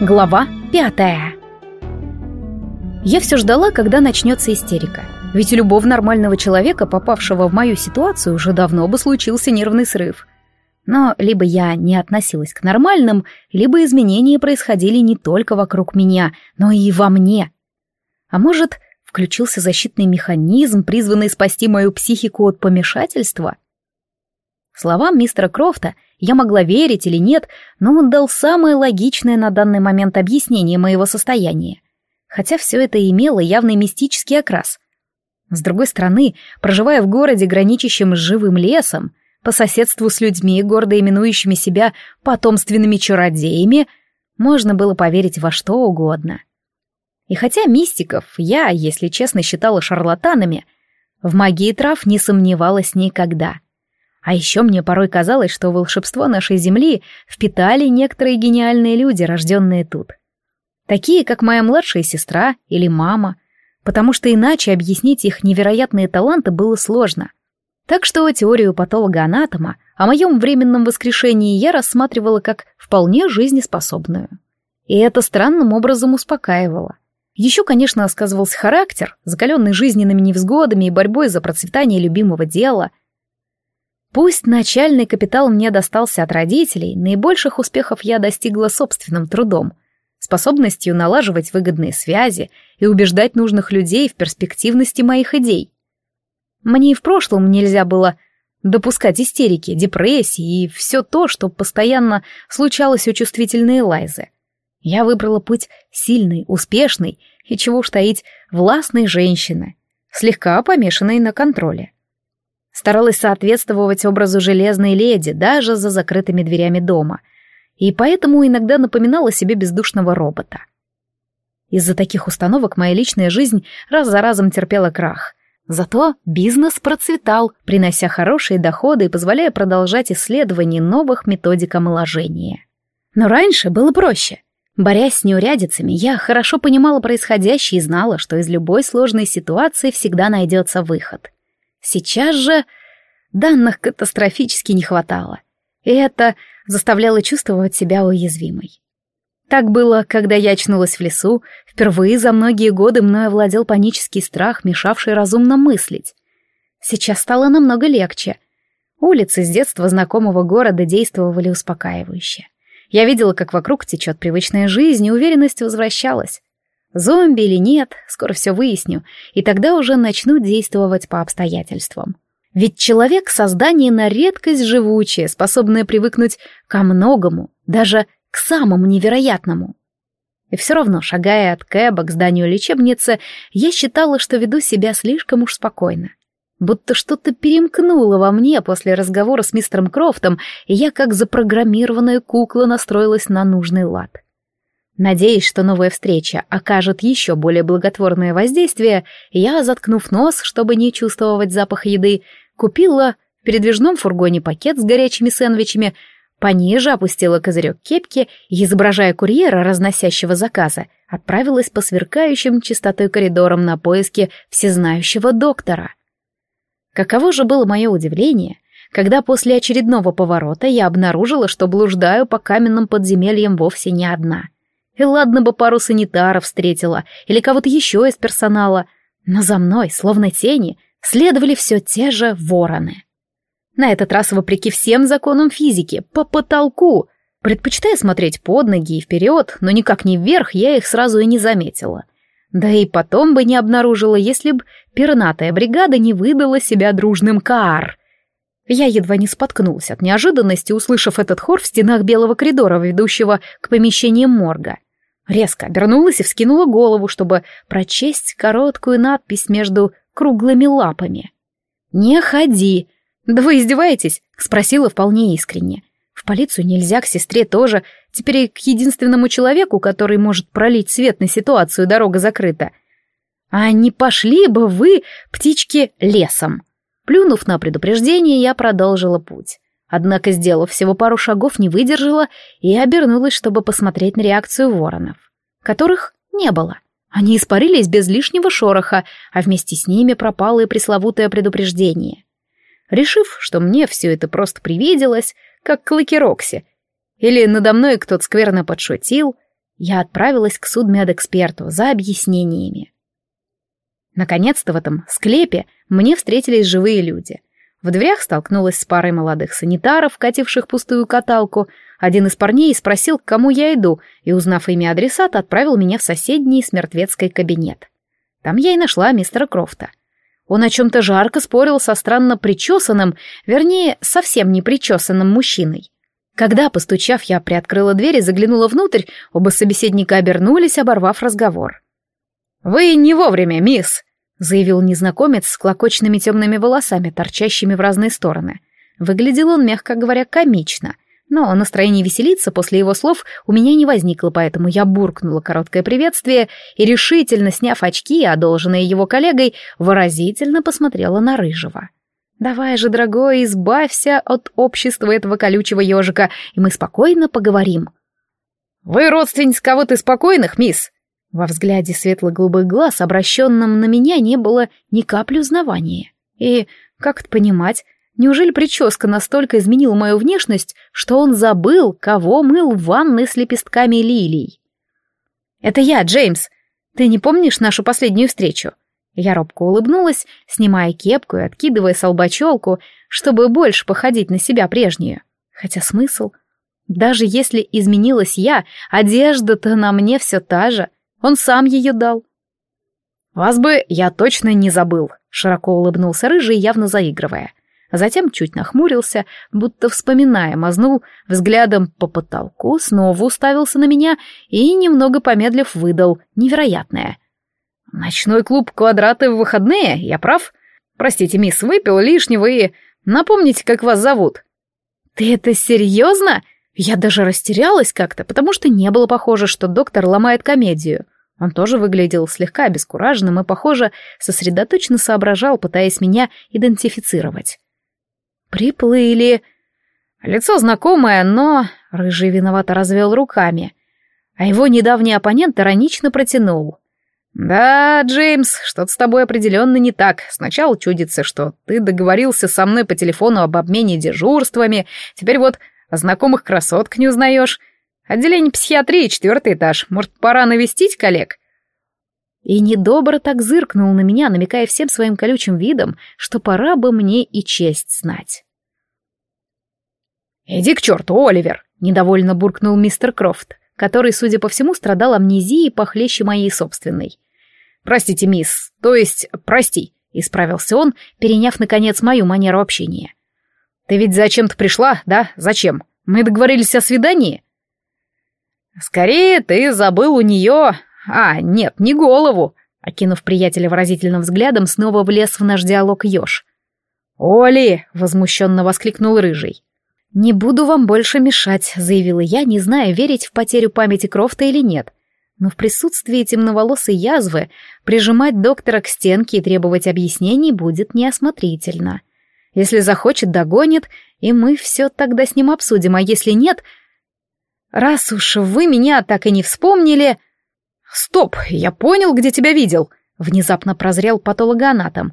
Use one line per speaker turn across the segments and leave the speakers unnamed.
Глава пятая. Я все ждала, когда начнется истерика. Ведь у любого нормального человека, попавшего в мою ситуацию, уже давно бы случился нервный срыв. Но либо я не относилась к нормальным, либо изменения происходили не только вокруг меня, но и во мне. А может, включился защитный механизм, призванный спасти мою психику от помешательства? Словам мистера Крофта я могла верить или нет, но он дал самое логичное на данный момент объяснение моего состояния. Хотя все это имело явный мистический окрас. С другой стороны, проживая в городе, граничащем с живым лесом, по соседству с людьми, гордо именующими себя потомственными чародеями, можно было поверить во что угодно. И хотя мистиков я, если честно, считала шарлатанами, в магии трав не сомневалась никогда — а еще мне порой казалось, что волшебство нашей земли впитали некоторые гениальные люди, рожденные тут. Такие, как моя младшая сестра или мама, потому что иначе объяснить их невероятные таланты было сложно. Так что теорию патолога-анатома о моем временном воскрешении я рассматривала как вполне жизнеспособную. И это странным образом успокаивало. Еще, конечно, сказывался характер, закаленный жизненными невзгодами и борьбой за процветание любимого дела — Пусть начальный капитал мне достался от родителей, наибольших успехов я достигла собственным трудом, способностью налаживать выгодные связи и убеждать нужных людей в перспективности моих идей. Мне и в прошлом нельзя было допускать истерики, депрессии и все то, что постоянно случалось у чувствительной Лайзы. Я выбрала путь сильной, успешной и, чего уж таить, властной женщины, слегка помешанной на контроле. Старалась соответствовать образу железной леди даже за закрытыми дверями дома, и поэтому иногда напоминала себе бездушного робота. Из-за таких установок моя личная жизнь раз за разом терпела крах. Зато бизнес процветал, принося хорошие доходы и позволяя продолжать исследования новых методик омоложения. Но раньше было проще. Борясь с неурядицами, я хорошо понимала происходящее и знала, что из любой сложной ситуации всегда найдется выход — Сейчас же данных катастрофически не хватало, и это заставляло чувствовать себя уязвимой. Так было, когда я очнулась в лесу, впервые за многие годы мною овладел панический страх, мешавший разумно мыслить. Сейчас стало намного легче. Улицы с детства знакомого города действовали успокаивающе. Я видела, как вокруг течет привычная жизнь, и уверенность возвращалась. Зомби или нет, скоро все выясню, и тогда уже начну действовать по обстоятельствам. Ведь человек — создание на редкость живучее, способное привыкнуть ко многому, даже к самому невероятному. И все равно, шагая от Кэба к зданию лечебницы, я считала, что веду себя слишком уж спокойно. Будто что-то перемкнуло во мне после разговора с мистером Крофтом, и я, как запрограммированная кукла, настроилась на нужный лад. Надеясь, что новая встреча окажет еще более благотворное воздействие, я, заткнув нос, чтобы не чувствовать запах еды, купила в передвижном фургоне пакет с горячими сэндвичами, пониже опустила козырек кепки и, изображая курьера, разносящего заказы, отправилась по сверкающим чистотой коридорам на поиски всезнающего доктора. Каково же было мое удивление, когда после очередного поворота я обнаружила, что блуждаю по каменным подземельям вовсе не одна — и ладно бы пару санитаров встретила, или кого-то еще из персонала, но за мной, словно тени, следовали все те же вороны. На этот раз, вопреки всем законам физики, по потолку. Предпочитая смотреть под ноги и вперед, но никак не вверх, я их сразу и не заметила. Да и потом бы не обнаружила, если б пернатая бригада не выдала себя дружным каар. Я едва не споткнулся от неожиданности, услышав этот хор в стенах белого коридора, ведущего к помещениям морга. Резко обернулась и вскинула голову, чтобы прочесть короткую надпись между круглыми лапами. «Не ходи!» «Да вы издеваетесь?» — спросила вполне искренне. «В полицию нельзя, к сестре тоже. Теперь и к единственному человеку, который может пролить свет на ситуацию, дорога закрыта. А не пошли бы вы, птички, лесом?» Плюнув на предупреждение, я продолжила путь. Однако, сделав всего пару шагов, не выдержала и обернулась, чтобы посмотреть на реакцию воронов, которых не было. Они испарились без лишнего шороха, а вместе с ними пропало и пресловутое предупреждение. Решив, что мне все это просто привиделось, как клыки Рокси, или надо мной кто-то скверно подшутил, Я отправилась к судмедэксперту за объяснениями. Наконец-то в этом склепе мне встретились живые люди. В дверях столкнулась с парой молодых санитаров, кативших пустую каталку. Один из парней спросил, к кому я иду, и, узнав имя адресата, отправил меня в соседний с кабинет. Там я и нашла мистера Крофта. Он о чем-то жарко спорил со странно причесанным, вернее, совсем не причесанным мужчиной. Когда, постучав, я приоткрыла дверь и заглянула внутрь, оба собеседника обернулись, оборвав разговор. «Вы не вовремя, мисс!» Заявил незнакомец с клокочными темными волосами, торчащими в разные стороны. Выглядел он, мягко говоря, комично, но настроение веселиться после его слов у меня не возникло, поэтому я буркнула короткое приветствие и, решительно сняв очки, одолженные его коллегой, выразительно посмотрела на Рыжего. «Давай же, дорогой, избавься от общества этого колючего ежика, и мы спокойно поговорим». «Вы родственница кого-то спокойных, мисс?» Во взгляде светло-голубых глаз, обращенном на меня, не было ни капли узнавания. И, как это понимать, неужели прическа настолько изменила мою внешность, что он забыл, кого мыл в ванной с лепестками лилий? «Это я, Джеймс. Ты не помнишь нашу последнюю встречу?» Я робко улыбнулась, снимая кепку и откидывая солбачелку, чтобы больше походить на себя прежнюю. Хотя смысл? Даже если изменилась я, одежда-то на мне все та же — он сам ее дал. «Вас бы я точно не забыл», — широко улыбнулся Рыжий, явно заигрывая. Затем чуть нахмурился, будто вспоминая, мазнул взглядом по потолку, снова уставился на меня и, немного помедлив, выдал невероятное. «Ночной клуб «Квадраты» в выходные, я прав? Простите, мисс, выпил лишнего и... Напомните, как вас зовут». «Ты это серьезно?» Я даже растерялась как-то, потому что не было похоже, что доктор ломает комедию. Он тоже выглядел слегка обескураженным и, похоже, сосредоточенно соображал, пытаясь меня идентифицировать. «Приплыли...» Лицо знакомое, но... Рыжий виновато развел руками. А его недавний оппонент иронично протянул. «Да, Джеймс, что-то с тобой определенно не так. Сначала чудится, что ты договорился со мной по телефону об обмене дежурствами. Теперь вот знакомых красоток не узнаешь. Отделение психиатрии, четвертый этаж. Может, пора навестить коллег?» И недобро так зыркнул на меня, намекая всем своим колючим видом, что пора бы мне и честь знать. «Иди к черту, Оливер!» — недовольно буркнул мистер Крофт, который, судя по всему, страдал амнезией похлеще моей собственной. «Простите, мисс, то есть, прости», — исправился он, переняв, наконец, мою манеру общения. Ты ведь зачем-то пришла, да? Зачем? Мы договорились о свидании? Скорее, ты забыл у нее... А, нет, не голову. Окинув приятеля выразительным взглядом, снова влез в наш диалог еж. «Оли!» — возмущенно воскликнул Рыжий. «Не буду вам больше мешать», — заявила я, не зная, верить в потерю памяти Крофта или нет. Но в присутствии темноволосой язвы прижимать доктора к стенке и требовать объяснений будет неосмотрительно. Если захочет, догонит, и мы все тогда с ним обсудим, а если нет... Раз уж вы меня так и не вспомнили... Стоп, я понял, где тебя видел. Внезапно прозрел патологоанатом.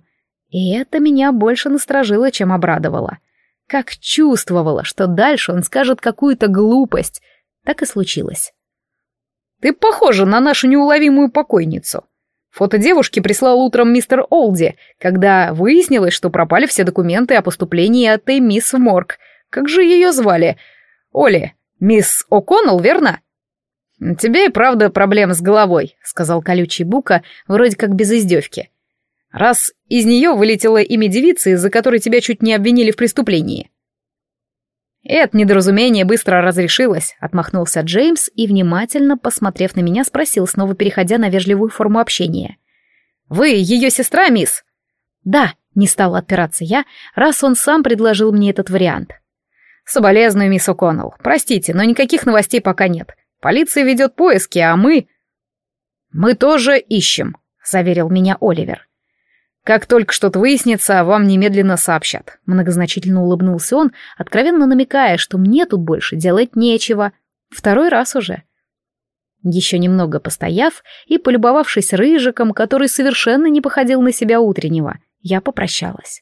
И это меня больше насторожило, чем обрадовало. Как чувствовала, что дальше он скажет какую-то глупость. Так и случилось. «Ты похожа на нашу неуловимую покойницу», Фото девушки прислал утром мистер Олди, когда выяснилось, что пропали все документы о поступлении этой мисс в морг. Как же ее звали? Оли. Мисс О'Коннелл, верно? «Тебе и правда проблем с головой», — сказал колючий Бука, вроде как без издевки. «Раз из нее вылетело имя девицы, из-за которой тебя чуть не обвинили в преступлении». «Это недоразумение быстро разрешилось», — отмахнулся Джеймс и, внимательно посмотрев на меня, спросил, снова переходя на вежливую форму общения. «Вы ее сестра, мисс?» «Да», — не стала отпираться я, раз он сам предложил мне этот вариант. «Соболезную, мисс О'Коннелл. Простите, но никаких новостей пока нет. Полиция ведет поиски, а мы...» «Мы тоже ищем», — заверил меня Оливер. Как только что-то выяснится, вам немедленно сообщат. Многозначительно улыбнулся он, откровенно намекая, что мне тут больше делать нечего. Второй раз уже. Еще немного постояв и полюбовавшись рыжиком, который совершенно не походил на себя утреннего, я попрощалась.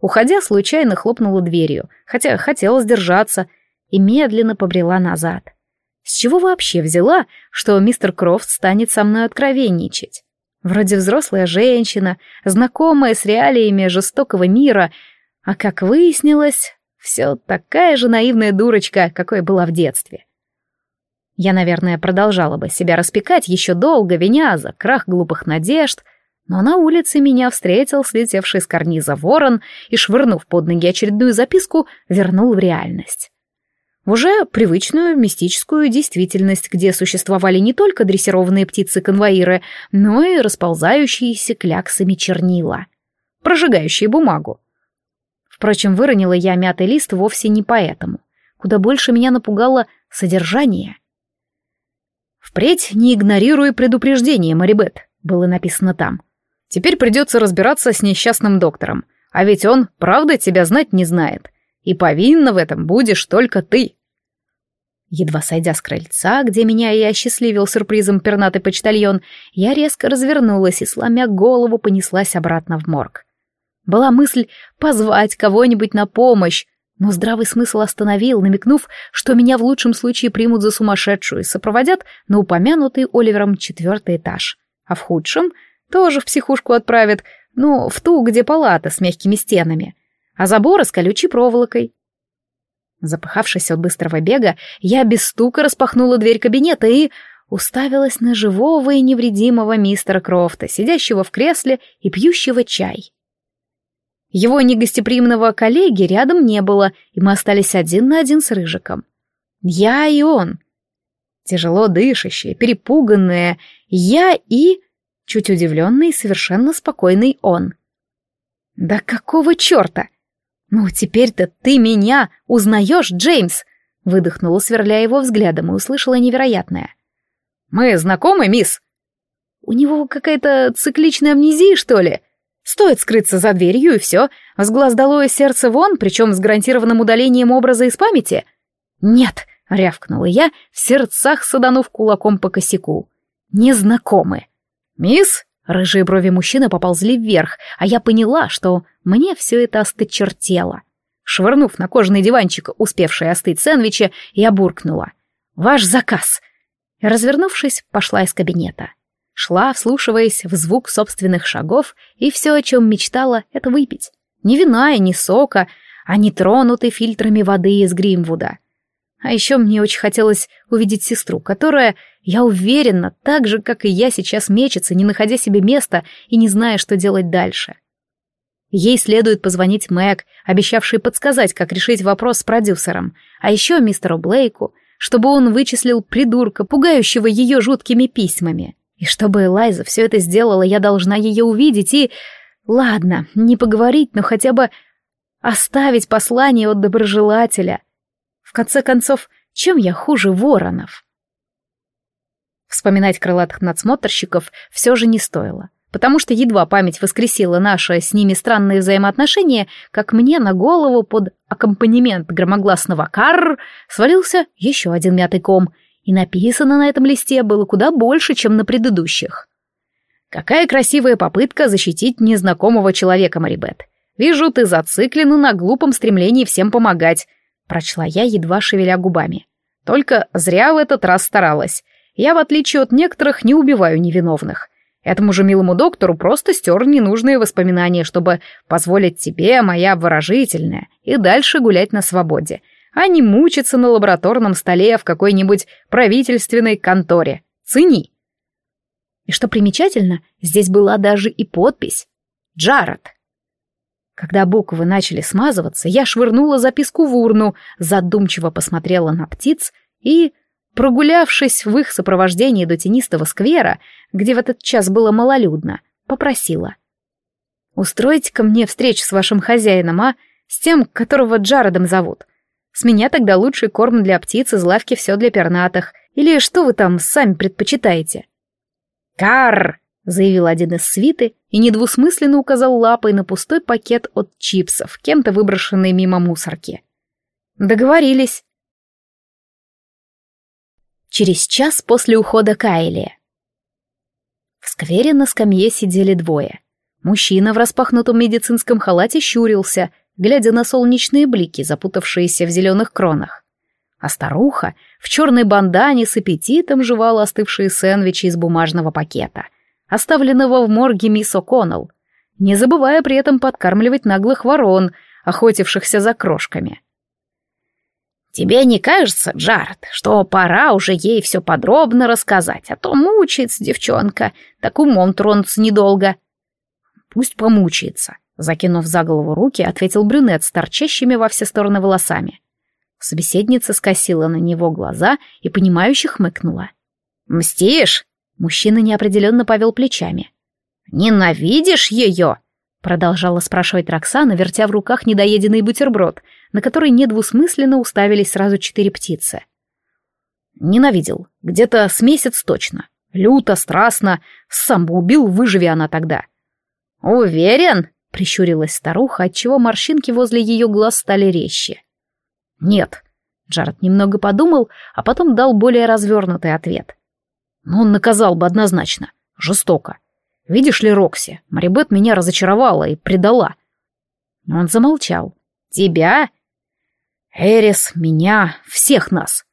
Уходя, случайно хлопнула дверью, хотя хотела сдержаться, и медленно побрела назад. С чего вообще взяла, что мистер Крофт станет со мной откровенничать? Вроде взрослая женщина, знакомая с реалиями жестокого мира, а как выяснилось, все такая же наивная дурочка, какой была в детстве. Я, наверное, продолжала бы себя распекать еще долго, виня за крах глупых надежд, но на улице меня встретил слетевший с карниза ворон и, швырнув под ноги очередную записку, вернул в реальность в уже привычную мистическую действительность, где существовали не только дрессированные птицы-конвоиры, но и расползающиеся кляксами чернила, прожигающие бумагу. Впрочем, выронила я мятый лист вовсе не поэтому. Куда больше меня напугало содержание. «Впредь не игнорируй предупреждение, Марибет», — было написано там. «Теперь придется разбираться с несчастным доктором, а ведь он, правда, тебя знать не знает и повинна в этом будешь только ты. Едва сойдя с крыльца, где меня и осчастливил сюрпризом пернатый почтальон, я резко развернулась и, сломя голову, понеслась обратно в морг. Была мысль позвать кого-нибудь на помощь, но здравый смысл остановил, намекнув, что меня в лучшем случае примут за сумасшедшую и сопроводят на упомянутый Оливером четвертый этаж, а в худшем тоже в психушку отправят, ну, в ту, где палата с мягкими стенами — а заборы с колючей проволокой. Запыхавшись от быстрого бега, я без стука распахнула дверь кабинета и уставилась на живого и невредимого мистера Крофта, сидящего в кресле и пьющего чай. Его негостеприимного коллеги рядом не было, и мы остались один на один с Рыжиком. Я и он. Тяжело дышащие, перепуганные, я и... Чуть удивленный, совершенно спокойный он. «Да какого черта? «Ну, теперь-то ты меня узнаешь, Джеймс!» Выдохнула, сверляя его взглядом, и услышала невероятное. «Мы знакомы, мисс?» «У него какая-то цикличная амнезия, что ли? Стоит скрыться за дверью, и все. С глаз долой сердце вон, причем с гарантированным удалением образа из памяти?» «Нет!» — рявкнула я, в сердцах саданув кулаком по косяку. «Незнакомы!» «Мисс?» Рыжие брови мужчины поползли вверх, а я поняла, что мне все это осточертело. Швырнув на кожаный диванчик успевшие остыть сэндвичи, я буркнула. «Ваш заказ!» Развернувшись, пошла из кабинета. Шла, вслушиваясь в звук собственных шагов, и все, о чем мечтала, это выпить. Ни вина и ни сока, а не тронутый фильтрами воды из Гримвуда. А еще мне очень хотелось увидеть сестру, которая, я уверена, так же, как и я сейчас мечется, не находя себе места и не зная, что делать дальше. Ей следует позвонить Мэг, обещавшей подсказать, как решить вопрос с продюсером, а еще мистеру Блейку, чтобы он вычислил придурка, пугающего ее жуткими письмами. И чтобы Элайза все это сделала, я должна ее увидеть и... Ладно, не поговорить, но хотя бы оставить послание от доброжелателя — в конце концов, чем я хуже воронов? Вспоминать крылатых надсмотрщиков все же не стоило, потому что едва память воскресила наши с ними странные взаимоотношения, как мне на голову под аккомпанемент громогласного «карр» свалился еще один мятый ком, и написано на этом листе было куда больше, чем на предыдущих. Какая красивая попытка защитить незнакомого человека, Марибет. Вижу, ты зациклена на глупом стремлении всем помогать прочла я, едва шевеля губами. Только зря в этот раз старалась. Я, в отличие от некоторых, не убиваю невиновных. Этому же милому доктору просто стер ненужные воспоминания, чтобы позволить тебе, моя обворожительная, и дальше гулять на свободе, а не мучиться на лабораторном столе в какой-нибудь правительственной конторе. Цени. И что примечательно, здесь была даже и подпись. Джаред. Когда буквы начали смазываться, я швырнула записку в урну, задумчиво посмотрела на птиц и, прогулявшись в их сопровождении до тенистого сквера, где в этот час было малолюдно, попросила. «Устройте-ка мне встречу с вашим хозяином, а? С тем, которого Джаредом зовут. С меня тогда лучший корм для птиц из лавки все для пернатых. Или что вы там сами предпочитаете?» «Карр!» — заявил один из свиты и недвусмысленно указал лапой на пустой пакет от чипсов, кем-то выброшенный мимо мусорки. «Договорились». Через час после ухода Кайли. В сквере на скамье сидели двое. Мужчина в распахнутом медицинском халате щурился, глядя на солнечные блики, запутавшиеся в зеленых кронах. а старуха в черной бандане с аппетитом жевала остывшие сэндвичи из бумажного пакета, оставленного в морге мисс О'Коннелл, не забывая при этом подкармливать наглых ворон, охотившихся за крошками. «Тебе не кажется, Джаред, что пора уже ей все подробно рассказать, а то мучается девчонка, так умом тронуться недолго?» «Пусть помучается», — закинув за голову руки, ответил брюнет с торчащими во все стороны волосами. Собеседница скосила на него глаза и, понимающе хмыкнула. «Мстишь?» Мужчина неопределенно повел плечами. «Ненавидишь ее?» Продолжала спрашивать Роксана, вертя в руках недоеденный бутерброд, на который недвусмысленно уставились сразу четыре птицы. Ненавидел. Где-то с месяц точно. Люто, страстно. Сам бы убил, выживи она тогда. «Уверен?» — прищурилась старуха, отчего морщинки возле ее глаз стали резче. «Нет». Джаред немного подумал, а потом дал более развернутый ответ. Но он наказал бы однозначно. Жестоко. Видишь ли, Рокси, Марибет меня разочаровала и предала. Он замолчал. «Тебя?» «Эрис, меня, всех нас».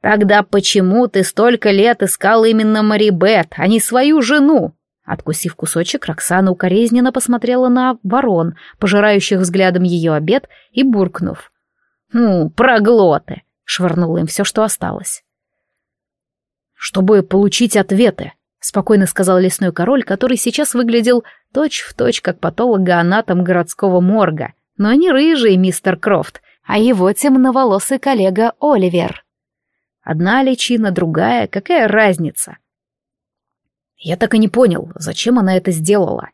«Тогда почему ты столько лет искал именно Марибет, а не свою жену?» Откусив кусочек, Роксана укоризненно посмотрела на ворон, пожирающих взглядом ее обед, и буркнув. «Ну, проглоты!» — швырнула им все, что осталось. «Чтобы получить ответы», — спокойно сказал лесной король, который сейчас выглядел точь-в-точь точь как патологоанатом городского морга, но не рыжий мистер Крофт, а его темноволосый коллега Оливер. Одна личина, другая, какая разница? Я так и не понял, зачем она это сделала.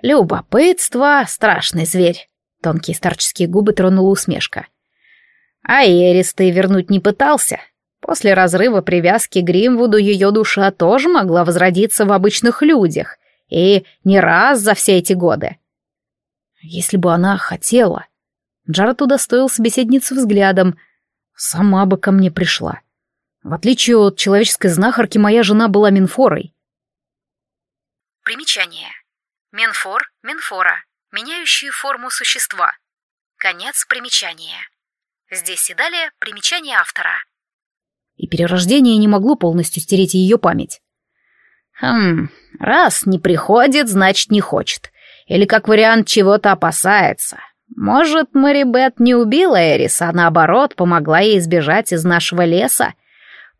«Любопытство — страшный зверь», Тонкие старческие губы тронула усмешка. А Эрис ты вернуть не пытался. После разрыва привязки Гримвуду ее душа тоже могла возродиться в обычных людях. И не раз за все эти годы. Если бы она хотела... Джаред удостоил собеседницу взглядом. Сама бы ко мне пришла. В отличие от человеческой знахарки, моя жена была Минфорой.
Примечание. Менфор, Менфора меняющие форму существа. Конец примечания. Здесь и далее примечание автора.
И перерождение не могло полностью стереть ее память.
Хм, раз не приходит, значит не хочет. Или как вариант чего-то опасается. Может, Мэри Бет не убила Эриса, а наоборот, помогла ей сбежать из нашего леса.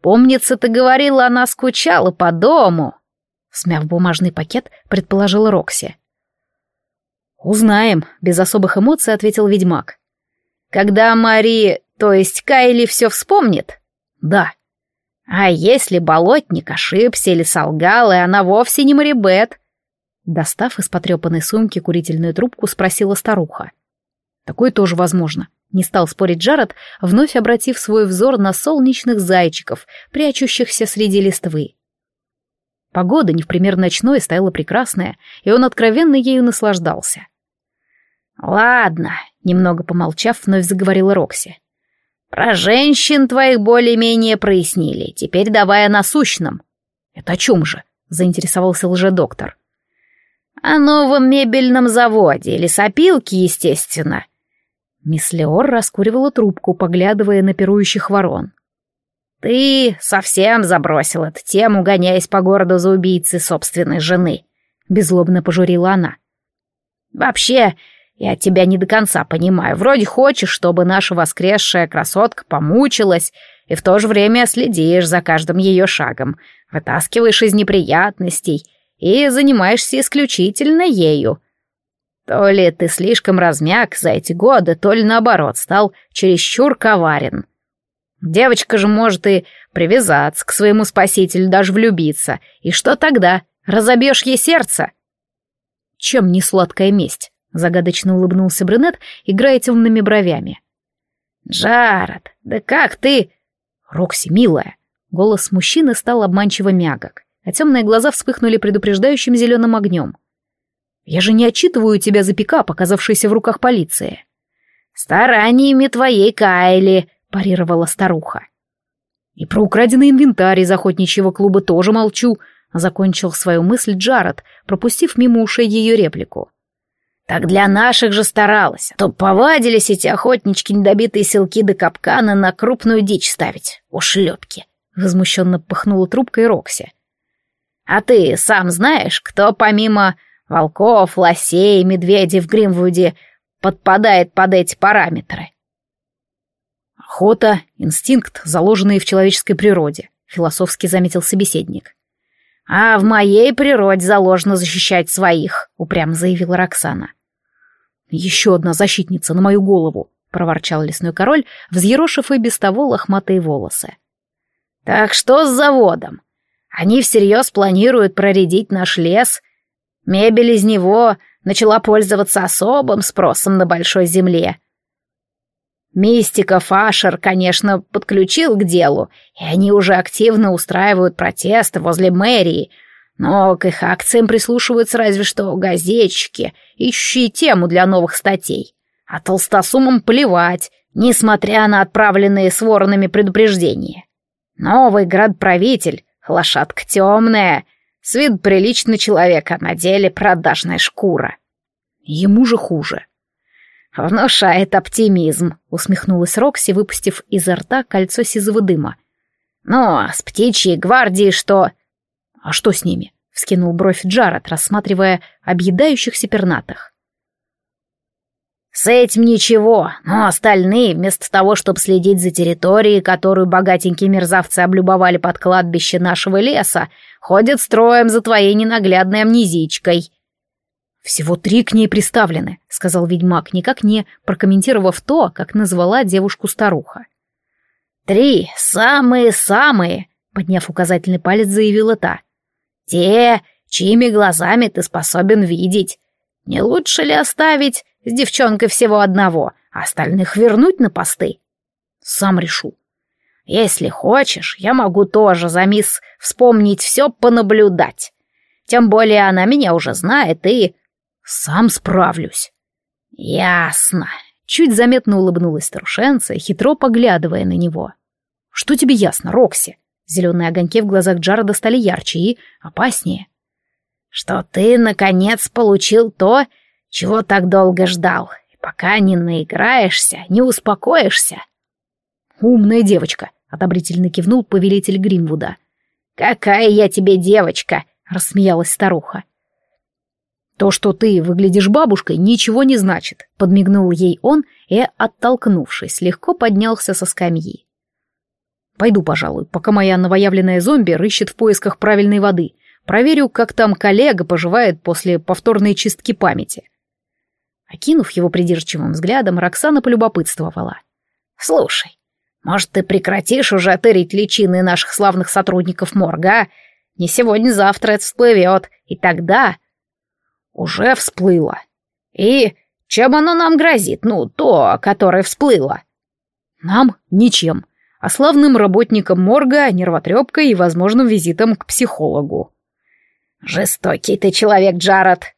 Помнится, ты говорила, она скучала по дому.
Смяв бумажный пакет, предположила Рокси. «Узнаем», — без особых эмоций ответил ведьмак.
«Когда Мари, то есть Кайли, все вспомнит?»
«Да».
«А если болотник ошибся или солгал, и она вовсе не Марибет?»
Достав из потрепанной сумки курительную трубку, спросила старуха. «Такое тоже возможно», — не стал спорить Джаред, вновь обратив свой взор на солнечных зайчиков, прячущихся среди листвы. Погода, не в пример ночной, стояла прекрасная, и он откровенно ею наслаждался.
«Ладно», — немного помолчав, вновь заговорила Рокси. «Про женщин твоих более-менее прояснили. Теперь давай о насущном».
«Это о чем же?» — заинтересовался лжедоктор.
«О новом мебельном заводе, лесопилке, естественно».
Мисс Леор раскуривала трубку, поглядывая на пирующих ворон.
«Ты совсем забросил эту тему, гоняясь по городу за убийцей собственной жены», — беззлобно пожурила она. «Вообще, я тебя не до конца понимаю. Вроде хочешь, чтобы наша воскресшая красотка помучилась, и в то же время следишь за каждым ее шагом, вытаскиваешь из неприятностей и занимаешься исключительно ею. То ли ты слишком размяк за эти годы, то ли наоборот стал чересчур коварен. Девочка же может и привязаться к своему спасителю, даже влюбиться. И что тогда? Разобьешь ей сердце?
Чем не сладкая месть? Загадочно улыбнулся брюнет, играя темными бровями.
«Джаред, да как ты...»
«Рокси, милая!» Голос мужчины стал обманчиво мягок, а темные глаза вспыхнули предупреждающим зеленым огнем. «Я же не отчитываю тебя за пикап, оказавшийся в руках полиции».
«Стараниями твоей Кайли», — парировала старуха.
«И про украденный инвентарь из охотничьего клуба тоже молчу», — закончил свою мысль Джаред, пропустив мимо ушей ее реплику.
Так для наших же старалась, а то повадились эти охотнички недобитые селки до капкана на крупную дичь ставить, ушлепки. Возмущенно пыхнула трубкой Рокси. А ты сам знаешь, кто помимо волков, лосей, медведей в Гримвуде подпадает под эти параметры?
Охота — инстинкт, заложенный в человеческой природе, философски заметил собеседник.
«А в моей природе заложено защищать своих», — упрямо заявила Роксана.
«Еще одна защитница на мою голову», — проворчал лесной король, взъерошив и без того лохматые волосы.
«Так что с заводом? Они всерьез планируют проредить наш лес. Мебель из него начала пользоваться особым спросом на большой земле. Мистика Фашер, конечно, подключил к делу, и они уже активно устраивают протесты возле мэрии, но к их акциям прислушиваются разве что газетчики, ищущие тему для новых статей. А толстосумам плевать, несмотря на отправленные с воронами предупреждения. Новый градправитель Лошадка темная, с виду приличный человек, а на деле продажная шкура.
Ему же хуже.
Внушает оптимизм, усмехнулась Рокси, выпустив изо рта кольцо сизого дыма. А с птичьей гвардией что...
А что с ними? Вскинул бровь Джаред, рассматривая объедающихся пернатых.
С этим ничего, но остальные, вместо того, чтобы следить за территорией, которую богатенькие мерзавцы облюбовали под кладбище нашего леса, ходят строем за твоей ненаглядной амнезичкой.
«Всего три к ней приставлены», — сказал ведьмак, никак не прокомментировав то, как назвала девушку старуха.
«Три, самые-самые», — подняв указательный палец, заявила та. «Те, чьими глазами ты способен видеть. Не лучше ли оставить с девчонкой всего одного, а остальных вернуть на посты? Сам решу. Если хочешь, я могу тоже за мисс вспомнить все понаблюдать. Тем более она меня уже знает и... Сам справлюсь. Ясно.
Чуть заметно улыбнулась старушенца, хитро поглядывая на него. Что тебе ясно, Рокси? Зеленые огоньки в глазах Джареда стали ярче и опаснее.
Что ты, наконец, получил то, чего так долго ждал? И пока не наиграешься, не успокоишься.
Умная девочка, одобрительно кивнул повелитель Гримвуда.
Какая я тебе девочка, рассмеялась старуха.
То, что ты выглядишь бабушкой, ничего не значит, подмигнул ей он и, оттолкнувшись, легко поднялся со скамьи. Пойду, пожалуй, пока моя новоявленная зомби рыщет в поисках правильной воды. Проверю, как там коллега поживает после повторной чистки памяти. Окинув его придирчивым взглядом, Роксана полюбопытствовала.
«Слушай, может, ты прекратишь уже тырить личины наших славных сотрудников морга, а? Не сегодня-завтра это всплывет, и тогда...» «Уже всплыло. И чем оно нам грозит, ну, то, которое всплыло?»
«Нам ничем, а славным работникам морга, нервотрепкой и возможным визитом к психологу».
«Жестокий ты человек, Джаред!»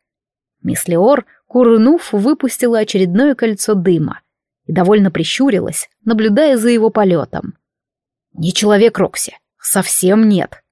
Мисс Леор Курнув выпустила очередное кольцо дыма и довольно прищурилась, наблюдая за его полетом. «Не человек Рокси, совсем нет»,